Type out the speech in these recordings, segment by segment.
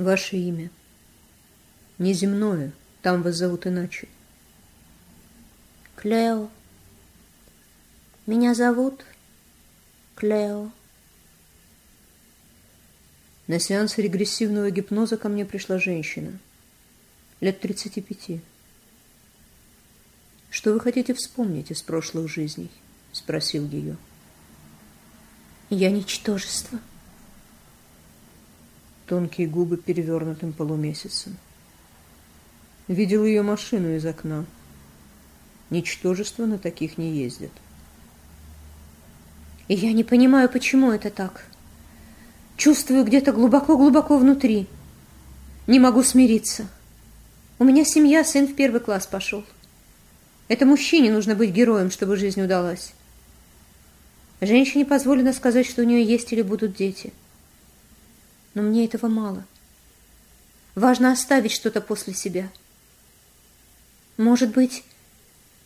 Ваше имя. Неземное. Там вас зовут иначе. Клео. Меня зовут Клео. На сеанс регрессивного гипноза ко мне пришла женщина. Лет 35. «Что вы хотите вспомнить из прошлых жизней?» — спросил ее. «Я ничтожество». Тонкие губы перевернутым полумесяцем. Видел ее машину из окна. Ничтожество на таких не ездят. И я не понимаю, почему это так. Чувствую где-то глубоко-глубоко внутри. Не могу смириться. У меня семья, сын в первый класс пошел. Это мужчине нужно быть героем, чтобы жизнь удалась. Женщине позволено сказать, что у нее есть или будут дети. Но мне этого мало. Важно оставить что-то после себя. Может быть,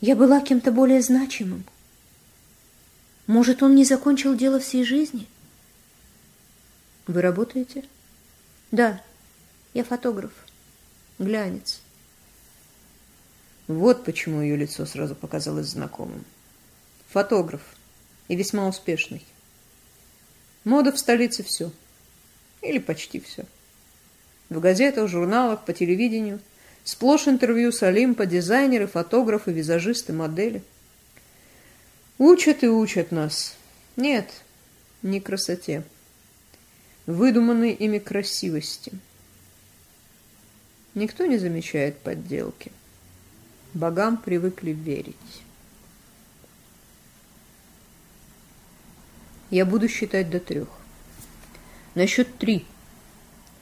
я была кем-то более значимым. Может, он не закончил дело всей жизни? Вы работаете? Да, я фотограф, глянец. Вот почему ее лицо сразу показалось знакомым. Фотограф. И весьма успешный. Мода в столице все. Или почти все. В газетах, журналах, по телевидению. Сплошь интервью с Олимпа, дизайнеры, фотографы, визажисты, модели. Учат и учат нас. Нет, не красоте. Выдуманной ими красивости. Никто не замечает подделки. Богам привыкли верить. Я буду считать до трех. На счет три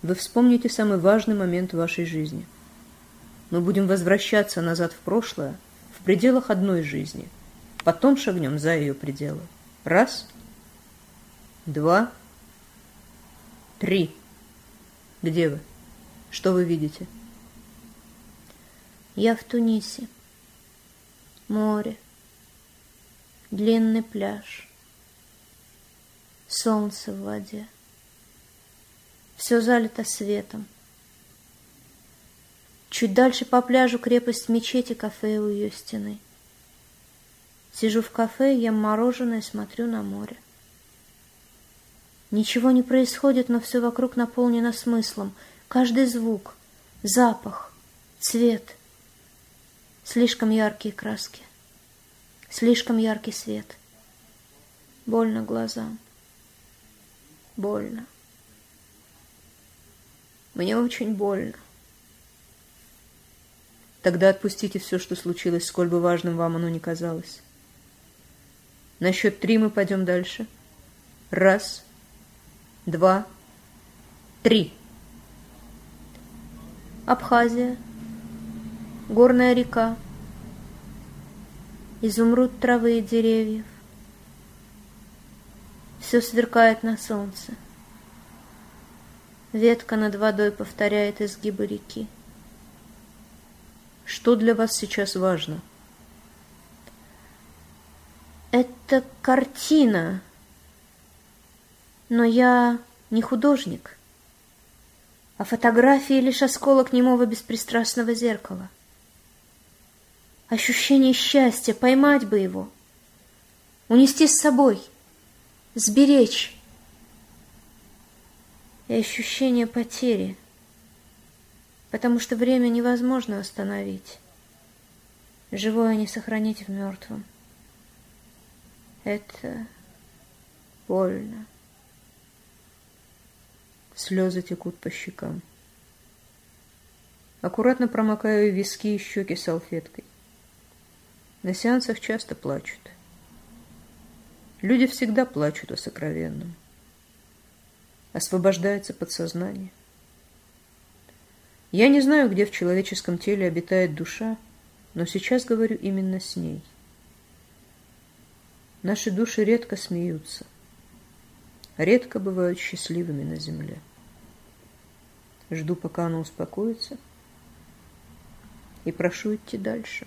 вы вспомните самый важный момент вашей жизни. Мы будем возвращаться назад в прошлое в пределах одной жизни. Потом шагнем за ее пределы. Раз, два, три. Где вы? Что вы видите? Я в Тунисе. Море. Длинный пляж. Солнце в воде. Все залито светом. Чуть дальше по пляжу крепость мечети, кафе у ее стены. Сижу в кафе, ем мороженое, смотрю на море. Ничего не происходит, но все вокруг наполнено смыслом. Каждый звук, запах, цвет — Слишком яркие краски. Слишком яркий свет. Больно глазам. Больно. Мне очень больно. Тогда отпустите все, что случилось, сколь бы важным вам оно ни казалось. На счет три мы пойдем дальше. Раз, два, три. Абхазия горная река, изумруд травы и деревьев. Все сверкает на солнце. Ветка над водой повторяет изгибы реки. Что для вас сейчас важно? Это картина. Но я не художник, а фотографии лишь осколок немого беспристрастного зеркала ощущение счастья, поймать бы его, унести с собой, сберечь. И ощущение потери, потому что время невозможно остановить. Живое не сохранить в мертвом. Это больно. Слезы текут по щекам. Аккуратно промокаю виски и щеки салфеткой. На сеансах часто плачут. Люди всегда плачут о сокровенном. Освобождается подсознание. Я не знаю, где в человеческом теле обитает душа, но сейчас говорю именно с ней. Наши души редко смеются, редко бывают счастливыми на земле. Жду, пока она успокоится, и прошу идти дальше.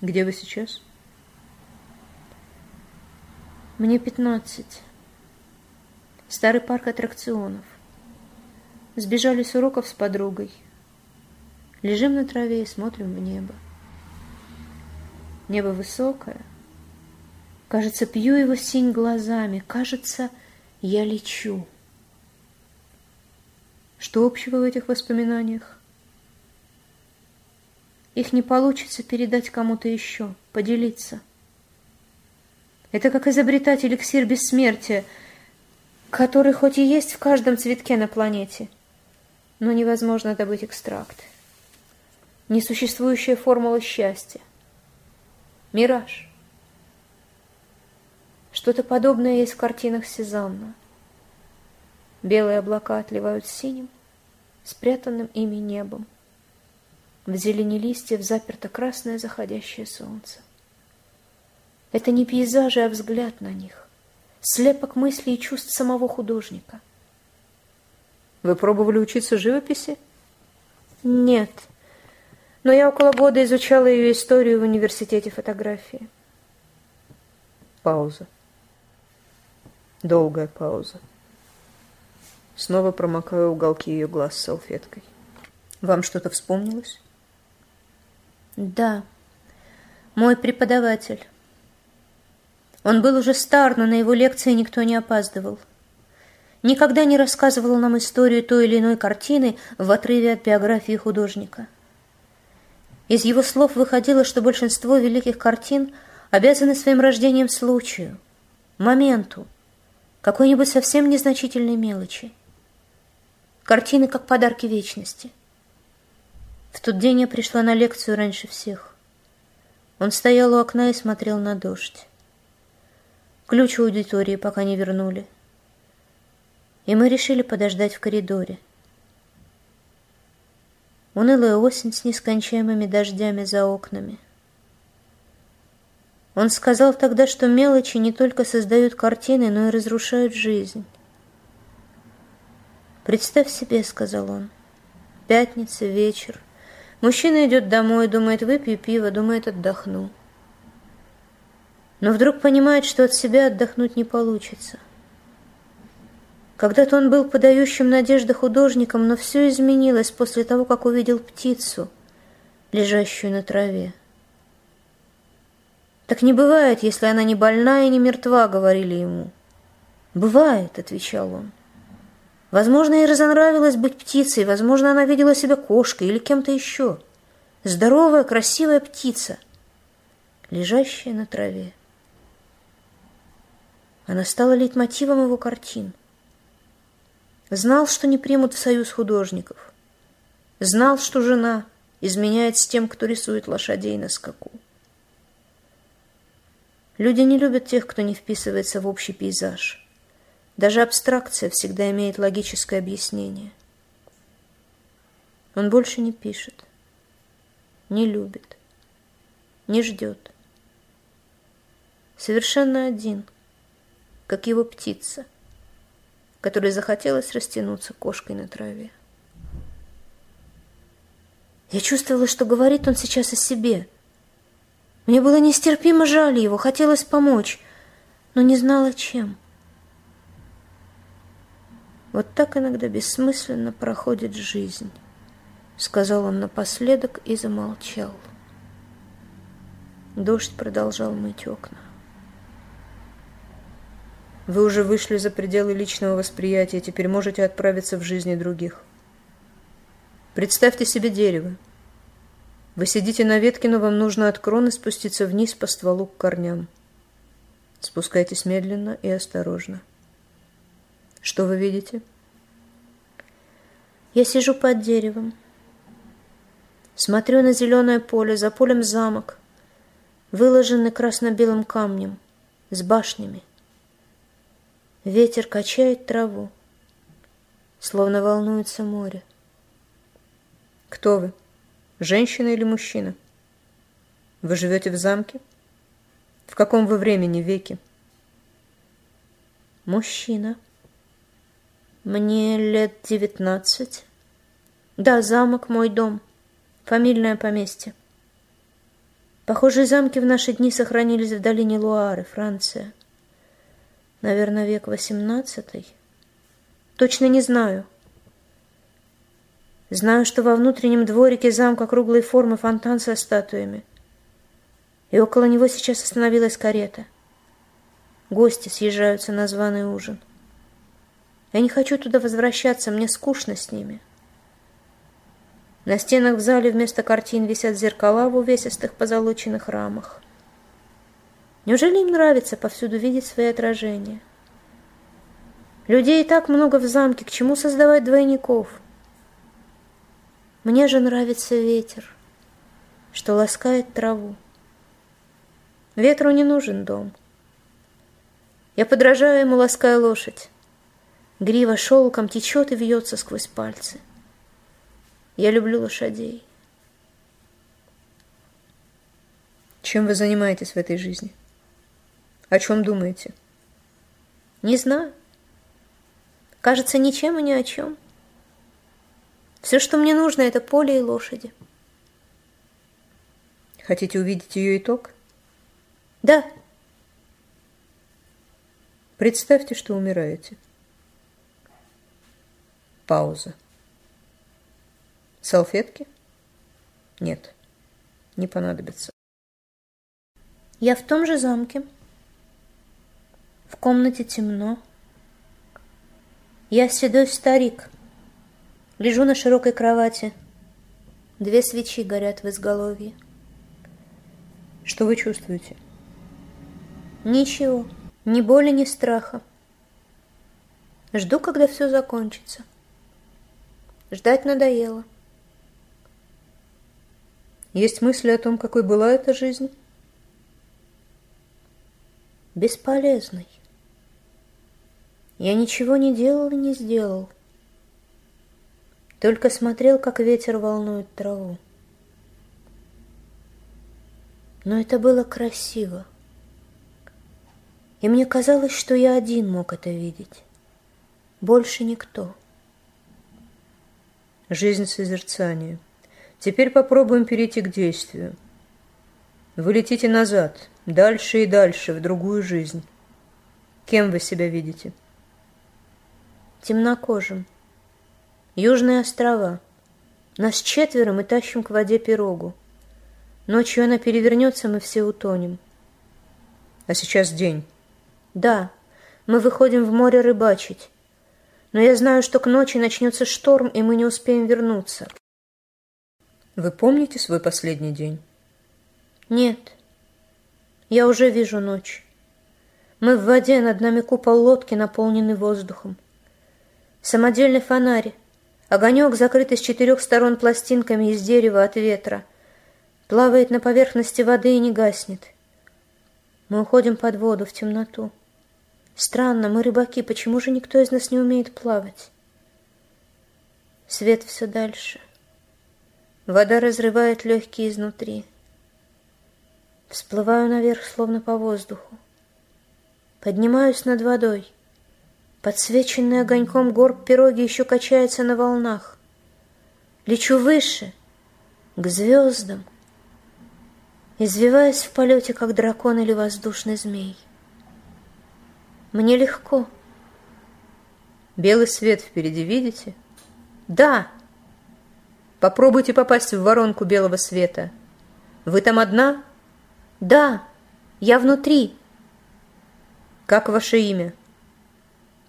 Где вы сейчас? Мне пятнадцать. Старый парк аттракционов. Сбежали с уроков с подругой. Лежим на траве и смотрим в небо. Небо высокое. Кажется, пью его синь глазами. Кажется, я лечу. Что общего в этих воспоминаниях? Их не получится передать кому-то еще, поделиться. Это как изобретать эликсир бессмертия, который хоть и есть в каждом цветке на планете, но невозможно добыть экстракт. Несуществующая формула счастья. Мираж. Что-то подобное есть в картинах Сезанна. Белые облака отливают синим, спрятанным ими небом. В зелени листьев заперто красное заходящее солнце. Это не пейзажи, а взгляд на них, слепок мыслей и чувств самого художника. Вы пробовали учиться живописи? Нет, но я около года изучала ее историю в университете фотографии. Пауза. Долгая пауза. Снова промокаю уголки ее глаз салфеткой. Вам что-то вспомнилось? Да, мой преподаватель. Он был уже стар, но на его лекции никто не опаздывал. Никогда не рассказывал нам историю той или иной картины в отрыве от биографии художника. Из его слов выходило, что большинство великих картин обязаны своим рождением случаю, моменту, какой-нибудь совсем незначительной мелочи. Картины как подарки вечности – в тот день я пришла на лекцию раньше всех. Он стоял у окна и смотрел на дождь. Ключ у аудитории пока не вернули. И мы решили подождать в коридоре. Унылая осень с нескончаемыми дождями за окнами. Он сказал тогда, что мелочи не только создают картины, но и разрушают жизнь. «Представь себе», — сказал он, — «пятница, вечер, Мужчина идет домой, думает, выпью пиво, думает, отдохну. Но вдруг понимает, что от себя отдохнуть не получится. Когда-то он был подающим надежды художником, но все изменилось после того, как увидел птицу, лежащую на траве. «Так не бывает, если она не больна и не мертва», — говорили ему. «Бывает», — отвечал он. Возможно, ей разонравилось быть птицей, возможно, она видела себя кошкой или кем-то еще. Здоровая, красивая птица, лежащая на траве. Она стала лейтмотивом его картин. Знал, что не примут в союз художников. Знал, что жена изменяет с тем, кто рисует лошадей на скаку. Люди не любят тех, кто не вписывается в общий пейзаж. Даже абстракция всегда имеет логическое объяснение. Он больше не пишет, не любит, не ждет. Совершенно один, как его птица, которой захотелось растянуться кошкой на траве. Я чувствовала, что говорит он сейчас о себе. Мне было нестерпимо жаль его, хотелось помочь, но не знала, чем. — вот так иногда бессмысленно проходит жизнь, сказал он напоследок и замолчал. Дождь продолжал мыть окна. Вы уже вышли за пределы личного восприятия, теперь можете отправиться в жизни других. Представьте себе дерево. Вы сидите на ветке, но вам нужно от кроны спуститься вниз по стволу к корням. Спускайтесь медленно и осторожно. Что вы видите? Я сижу под деревом. Смотрю на зеленое поле, за полем замок, выложенный красно-белым камнем, с башнями. Ветер качает траву, словно волнуется море. Кто вы? Женщина или мужчина? Вы живете в замке? В каком вы времени веке? Мужчина. Мне лет девятнадцать. Да, замок мой дом. Фамильное поместье. Похожие замки в наши дни сохранились в долине Луары, Франция. Наверное, век восемнадцатый. Точно не знаю. Знаю, что во внутреннем дворике замка круглой формы фонтан со статуями. И около него сейчас остановилась карета. Гости съезжаются на званый ужин. Я не хочу туда возвращаться, мне скучно с ними. На стенах в зале вместо картин висят зеркала в увесистых позолоченных рамах. Неужели им нравится повсюду видеть свои отражения? Людей и так много в замке, к чему создавать двойников? Мне же нравится ветер, что ласкает траву. Ветру не нужен дом. Я подражаю ему, лаская лошадь. Грива шелком течет и вьется сквозь пальцы. Я люблю лошадей. Чем вы занимаетесь в этой жизни? О чем думаете? Не знаю. Кажется, ничем и ни о чем. Все, что мне нужно, это поле и лошади. Хотите увидеть ее итог? Да. Представьте, что умираете. Пауза. Салфетки? Нет, не понадобится. Я в том же замке. В комнате темно. Я седой старик. Лежу на широкой кровати. Две свечи горят в изголовье. Что вы чувствуете? Ничего, ни боли, ни страха. Жду, когда все закончится. Ждать надоело. Есть мысли о том, какой была эта жизнь? Бесполезной. Я ничего не делал и не сделал. Только смотрел, как ветер волнует траву. Но это было красиво. И мне казалось, что я один мог это видеть. Больше никто. Жизнь созерцания. Теперь попробуем перейти к действию. Вы летите назад, дальше и дальше, в другую жизнь. Кем вы себя видите? Темнокожим. Южные острова. Нас четверо, мы тащим к воде пирогу. Ночью она перевернется, мы все утонем. А сейчас день. Да, мы выходим в море рыбачить. Но я знаю, что к ночи начнется шторм, и мы не успеем вернуться. Вы помните свой последний день? Нет. Я уже вижу ночь. Мы в воде, над нами купол лодки, наполненный воздухом. Самодельный фонарь, огонек, закрытый с четырех сторон пластинками из дерева от ветра, плавает на поверхности воды и не гаснет. Мы уходим под воду в темноту. Странно, мы рыбаки, почему же никто из нас не умеет плавать? Свет все дальше. Вода разрывает легкие изнутри. Всплываю наверх, словно по воздуху. Поднимаюсь над водой. Подсвеченный огоньком горб пироги еще качается на волнах. Лечу выше, к звездам, извиваясь в полете, как дракон или воздушный змей. Мне легко. Белый свет впереди видите? Да. Попробуйте попасть в воронку белого света. Вы там одна? Да, я внутри. Как ваше имя?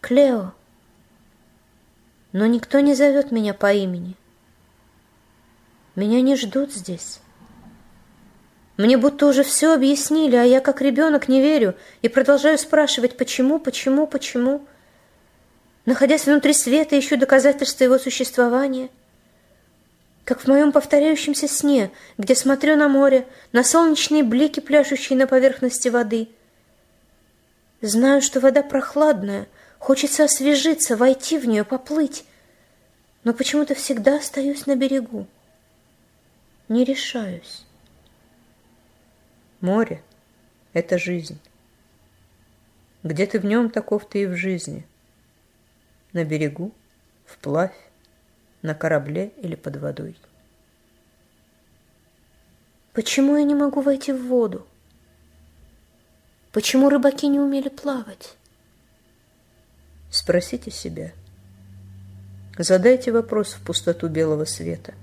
Клео. Но никто не зовет меня по имени. Меня не ждут здесь. Мне будто уже все объяснили, а я как ребенок не верю и продолжаю спрашивать, почему, почему, почему. Находясь внутри света, ищу доказательства его существования. Как в моем повторяющемся сне, где смотрю на море, на солнечные блики, пляшущие на поверхности воды. Знаю, что вода прохладная, хочется освежиться, войти в нее, поплыть. Но почему-то всегда остаюсь на берегу. Не решаюсь. Море — это жизнь. Где ты в нем, таков ты и в жизни. На берегу, вплавь, на корабле или под водой. Почему я не могу войти в воду? Почему рыбаки не умели плавать? Спросите себя, Задайте вопрос в пустоту белого света.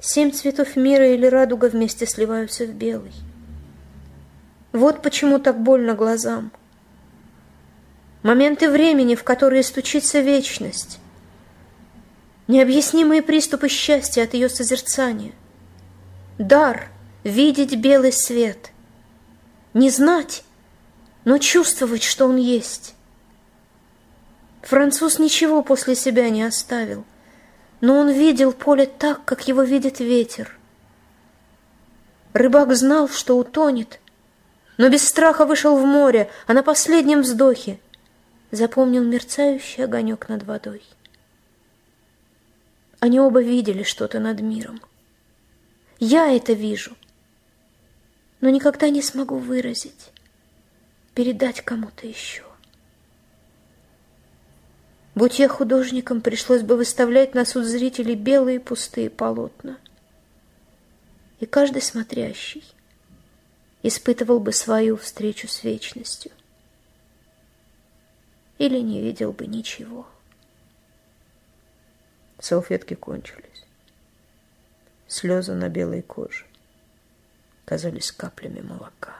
Семь цветов мира или радуга вместе сливаются в белый. Вот почему так больно глазам. Моменты времени, в которые стучится вечность. Необъяснимые приступы счастья от ее созерцания. Дар — видеть белый свет. Не знать, но чувствовать, что он есть. Француз ничего после себя не оставил, но он видел поле так, как его видит ветер. Рыбак знал, что утонет, но без страха вышел в море, а на последнем вздохе запомнил мерцающий огонек над водой. Они оба видели что-то над миром. Я это вижу, но никогда не смогу выразить, передать кому-то еще. Будь я художником, пришлось бы выставлять на суд зрителей белые пустые полотна. И каждый смотрящий испытывал бы свою встречу с вечностью. Или не видел бы ничего. Салфетки кончились. Слезы на белой коже казались каплями молока.